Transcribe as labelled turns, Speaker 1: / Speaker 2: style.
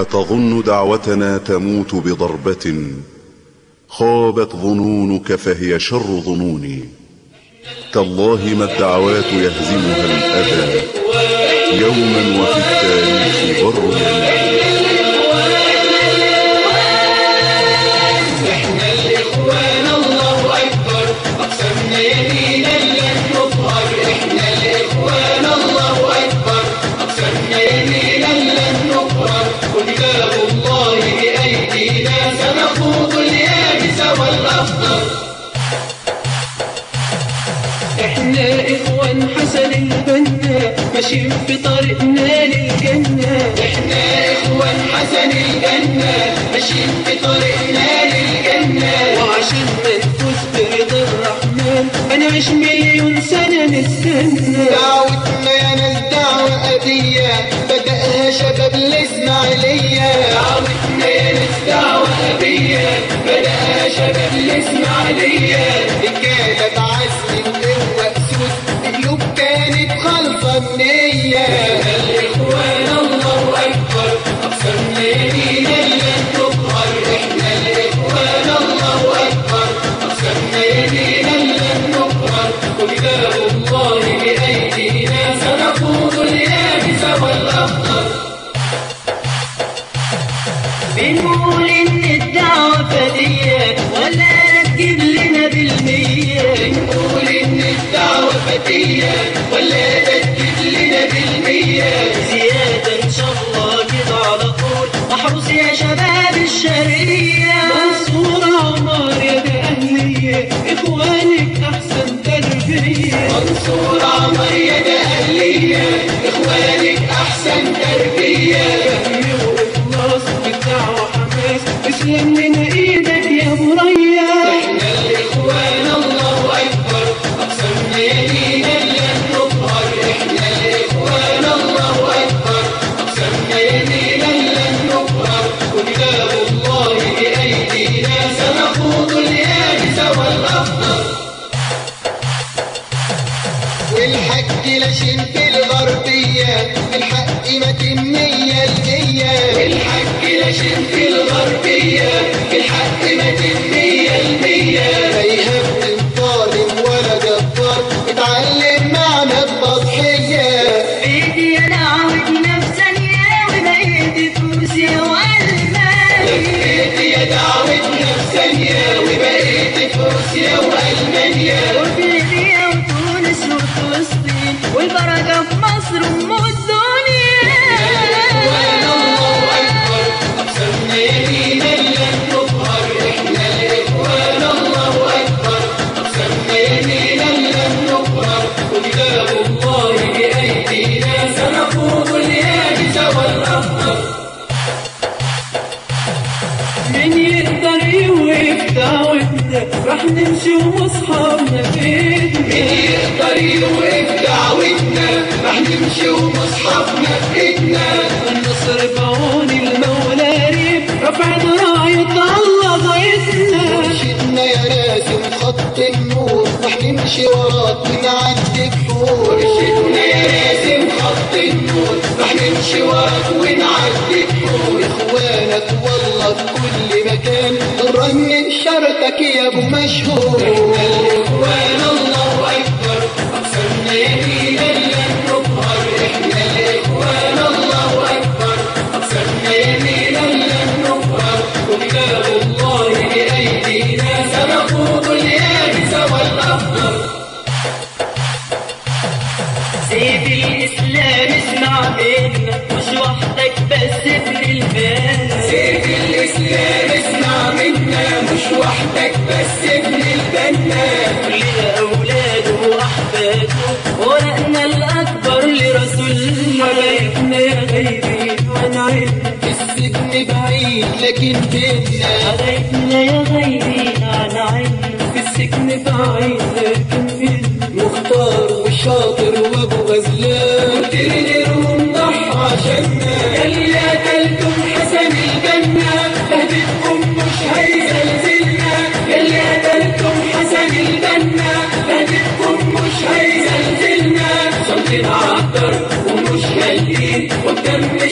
Speaker 1: أتظن دعوتنا تموت بضربة خابت ظنونك فهي شر ظنوني. تالله ما الدعوات يهزمها الأذى. يوما وفي التاريخ بر يمين
Speaker 2: إحنا إخوان حسن البنا ماشيين في طريقنا للجنة. إحنا إخوان حسن الجنة ماشيين في طريقنا للجنة. وعشان ما نفوز برضا الرحمن هنعيش مليون سنة نستنى دعوتنا يا ناس دعوة أبية بدأها شباب الإسماعيلية. دعوتنا يا ناس دعوة أبية بدأها شباب الإسماعيلية.
Speaker 3: محروس يا شباب الشرقية.
Speaker 2: منصور عمار يا أهلية إخوانك أحسن تربية. يا إخوانك أحسن تربية. والدعوة حماس. لنا الحق الحق الغربية الحق ما تمية المية لا يهم ظالم ولا جبار اتعلم معنى التضحية.
Speaker 3: أنا وبقيت فلوسي
Speaker 2: يا وبقيت
Speaker 3: وفي ليبيا وتونس وفلسطين والبركة في مصر ام
Speaker 2: راح نمشي ومصحابنا بيتنا من يقدر يوقف دعوتنا راح نمشي ومصحابنا بيتنا النصر بعون المولى ريب رفعنا راية الله ضيفنا. مرشدنا يا راسم خط النور. راح نمشي وراك ونعدي بحور مرشدنا يا راسم خط النور. راح نمشي وراك ونعدي بحور إخوانك والله في كل مكان. نرنم شرطك يا أبو مشهور. الله
Speaker 3: أكبر؟ وحدك بس ابن
Speaker 2: البنا
Speaker 3: كلنا أولاده وأحفاده ورقنا الأكبر لرسول
Speaker 2: حبايبنا غيري ونعيد السجن بعيد لكن بينا
Speaker 3: حبايبنا يا غيري عن عين
Speaker 2: في السجن بعيد لكن بينا مختار وشاطر وأبو غزلان.
Speaker 4: Hallelujah.